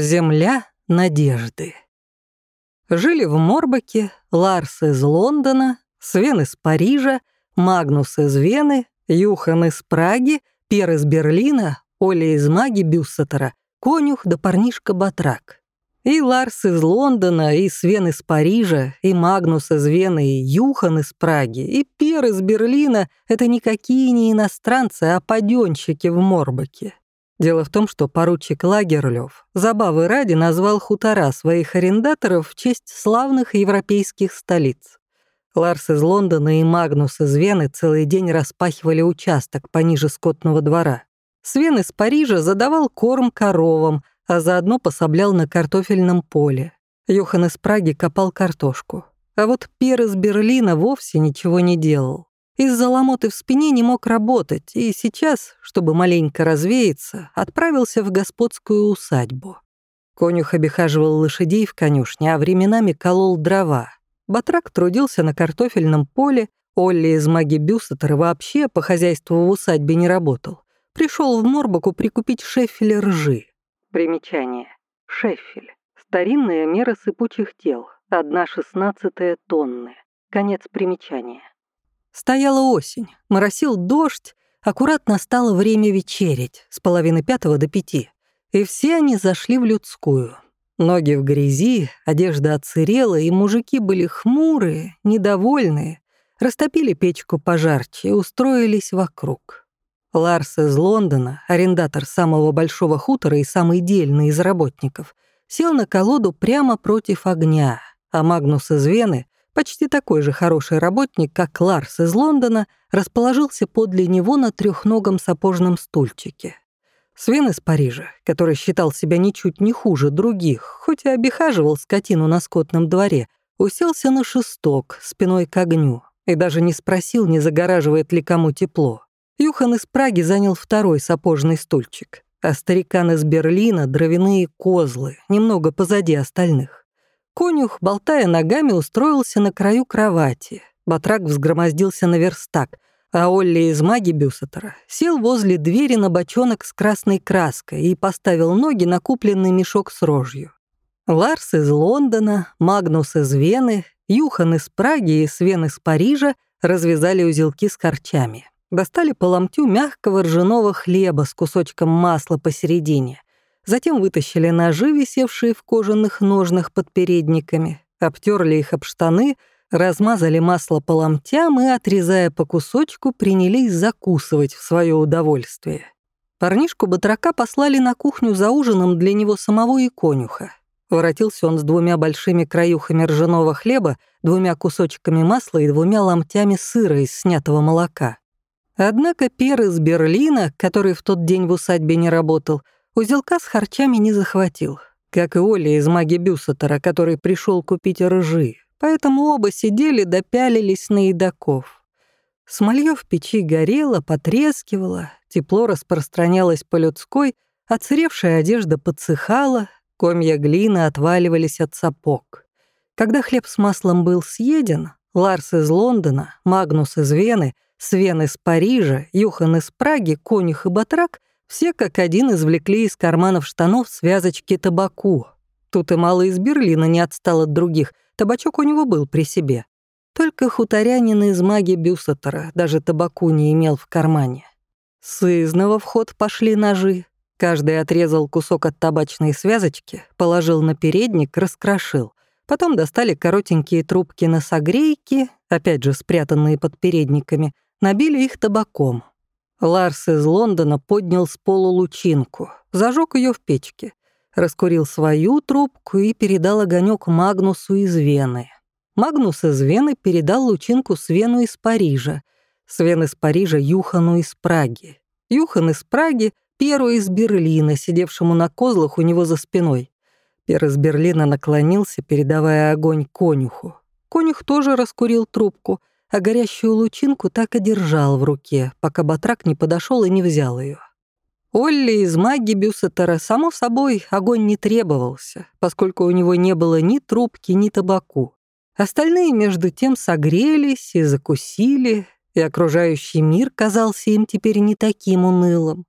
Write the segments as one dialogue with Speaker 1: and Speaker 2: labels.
Speaker 1: Земля надежды. Жили в Морбаке Ларс из Лондона, Свен из Парижа, Магнус из Вены, Юхан из Праги, Пер из Берлина, Оля из Маги Бюссетера, Конюх да парнишка Батрак. И Ларс из Лондона, и Свен из Парижа, и Магнус из Вены, и Юхан из Праги, и Пер из Берлина — это никакие не иностранцы, а паденщики в Морбаке. Дело в том, что поручик Лагерлёв забавы ради назвал хутора своих арендаторов в честь славных европейских столиц. Ларс из Лондона и Магнус из Вены целый день распахивали участок пониже скотного двора. Свен из Парижа задавал корм коровам, а заодно пособлял на картофельном поле. Юхан из Праги копал картошку. А вот Пер из Берлина вовсе ничего не делал. Из-за ломоты в спине не мог работать, и сейчас, чтобы маленько развеяться, отправился в господскую усадьбу. Конюх обихаживал лошадей в конюшне, а временами колол дрова. Батрак трудился на картофельном поле, Олли из маги Бюссетера вообще по хозяйству в усадьбе не работал. Пришел в Морбаку прикупить шефель ржи. Примечание. Шефель. Старинная мера сыпучих тел. Одна шестнадцатая тонны. Конец примечания. Стояла осень, моросил дождь, аккуратно стало время вечерить, с половины пятого до пяти. И все они зашли в людскую. Ноги в грязи, одежда отсырела, и мужики были хмурые, недовольные, растопили печку пожарче и устроились вокруг. Ларс из Лондона, арендатор самого большого хутора и самый дельный из работников, сел на колоду прямо против огня, а Магнус из Вены, почти такой же хороший работник, как Ларс из Лондона, расположился подле него на трехногом сапожном стульчике. Свен из Парижа, который считал себя ничуть не хуже других, хоть и обихаживал скотину на скотном дворе, уселся на шесток спиной к огню и даже не спросил, не загораживает ли кому тепло. Юхан из Праги занял второй сапожный стульчик, а старикан из Берлина — дровяные козлы, немного позади остальных. Конюх, болтая ногами, устроился на краю кровати. Батрак взгромоздился на верстак, а Олли из маги Бюсетера сел возле двери на бочонок с красной краской и поставил ноги на купленный мешок с рожью. Ларс из Лондона, Магнус из Вены, Юхан из Праги и Свен из Парижа развязали узелки с корчами. Достали по ломтю мягкого ржаного хлеба с кусочком масла посередине. Затем вытащили ножи, висевшие в кожаных ножнах под передниками, обтерли их об штаны, размазали масло по ломтям и, отрезая по кусочку, принялись закусывать в свое удовольствие. Парнишку батрака послали на кухню за ужином для него самого и конюха. Воротился он с двумя большими краюхами ржаного хлеба, двумя кусочками масла и двумя ломтями сыра из снятого молока. Однако Пер из Берлина, который в тот день в усадьбе не работал, узелка с харчами не захватил, как и Оля из маги Бюссетера, который пришел купить ржи, поэтому оба сидели допялились на едоков. Смолье в печи горело, потрескивало, тепло распространялось по людской, оцаревшая одежда подсыхала, комья глины отваливались от сапог. Когда хлеб с маслом был съеден, Ларс из Лондона, Магнус из Вены — Свен из Парижа, Юхан из Праги, Конюх и Батрак все как один извлекли из карманов штанов связочки табаку. Тут и мало из Берлина не отстал от других, табачок у него был при себе. Только хуторянин из маги Бюсатора даже табаку не имел в кармане. Сызного в ход пошли ножи. Каждый отрезал кусок от табачной связочки, положил на передник, раскрошил. Потом достали коротенькие трубки на согрейки, опять же спрятанные под передниками, набили их табаком. Ларс из Лондона поднял с пола лучинку, зажег ее в печке, раскурил свою трубку и передал огонек Магнусу из Вены. Магнус из Вены передал лучинку Свену из Парижа, Свен из Парижа Юхану из Праги. Юхан из Праги — Перу из Берлина, сидевшему на козлах у него за спиной. Пер из Берлина наклонился, передавая огонь конюху. Конюх тоже раскурил трубку — а горящую лучинку так и держал в руке, пока батрак не подошел и не взял ее. Олли из маги Бюсетера, само собой, огонь не требовался, поскольку у него не было ни трубки, ни табаку. Остальные, между тем, согрелись и закусили, и окружающий мир казался им теперь не таким унылым.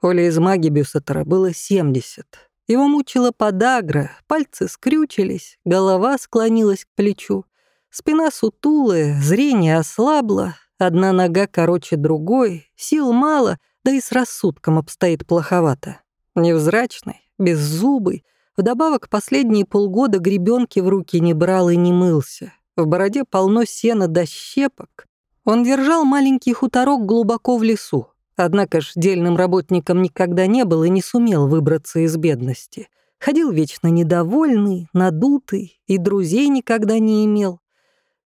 Speaker 1: Оле из маги Бюсетера было 70, Его мучила подагра, пальцы скрючились, голова склонилась к плечу. Спина сутулая, зрение ослабло, одна нога короче другой, сил мало, да и с рассудком обстоит плоховато. Невзрачный, беззубый, вдобавок последние полгода гребенки в руки не брал и не мылся. В бороде полно сена до щепок. Он держал маленький хуторок глубоко в лесу, Однако ж дельным работником никогда не был и не сумел выбраться из бедности. Ходил вечно недовольный, надутый и друзей никогда не имел.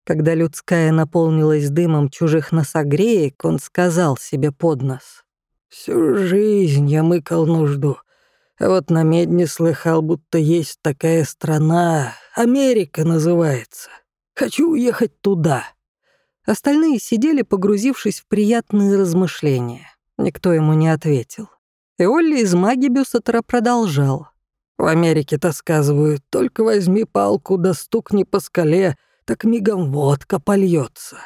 Speaker 1: Когда людская наполнилась дымом чужих носогреек, он сказал себе под нос. «Всю жизнь я мыкал нужду, а вот на медне слыхал, будто есть такая страна, Америка называется. Хочу уехать туда». Остальные сидели, погрузившись в приятные размышления. Никто ему не ответил. И Олли из Магибюсатора продолжал. «В Америке-то сказывают, только возьми палку да стукни по скале, так мигом водка польется.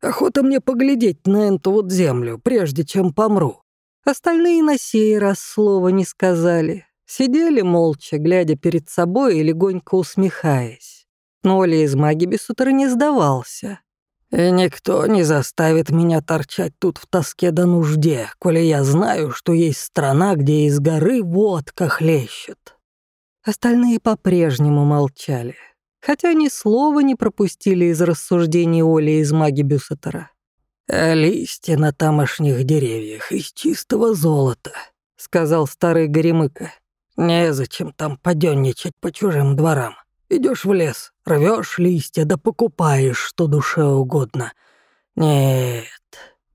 Speaker 1: Охота мне поглядеть на эту вот землю, прежде чем помру». Остальные на сей раз слова не сказали. Сидели молча, глядя перед собой и легонько усмехаясь. Но Оля из Магибисутера не сдавался. И никто не заставит меня торчать тут в тоске до нужде, коли я знаю, что есть страна, где из горы водка хлещет». Остальные по-прежнему молчали, хотя ни слова не пропустили из рассуждений Оли из маги Бюссетера. «А листья на тамошних деревьях из чистого золота», — сказал старый Горемыка. «Незачем там подённичать по чужим дворам. Идешь в лес, рвешь листья, да покупаешь, что душе угодно. Нет,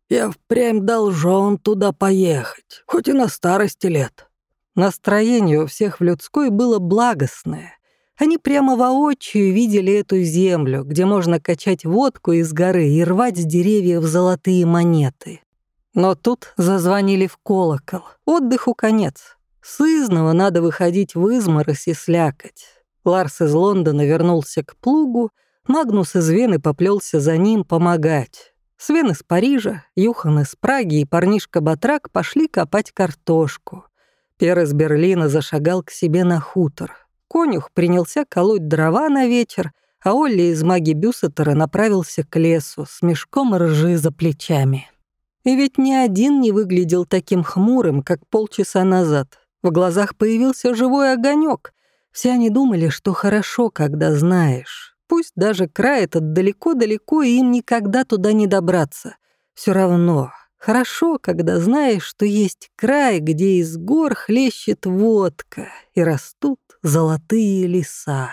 Speaker 1: я впрямь должен туда поехать, хоть и на старости лет». Настроение у всех в людской было благостное. Они прямо воочию видели эту землю, где можно качать водку из горы и рвать с деревьев золотые монеты. Но тут зазвонили в колокол. Отдыху конец. Сызного надо выходить в изморозь и слякоть. Ларс из Лондона вернулся к плугу, Магнус из Вены поплелся за ним помогать. Свен из Парижа, Юхан из Праги и парнишка Батрак пошли копать картошку. Пер из Берлина зашагал к себе на хутор. Конюх принялся колоть дрова на вечер, а Олли из маги Бюсетера направился к лесу с мешком ржи за плечами. И ведь ни один не выглядел таким хмурым, как полчаса назад. В глазах появился живой огонек, все они думали, что хорошо, когда знаешь. Пусть даже край этот далеко-далеко, и им никогда туда не добраться. Все равно хорошо, когда знаешь, что есть край, где из гор хлещет водка и растут золотые леса.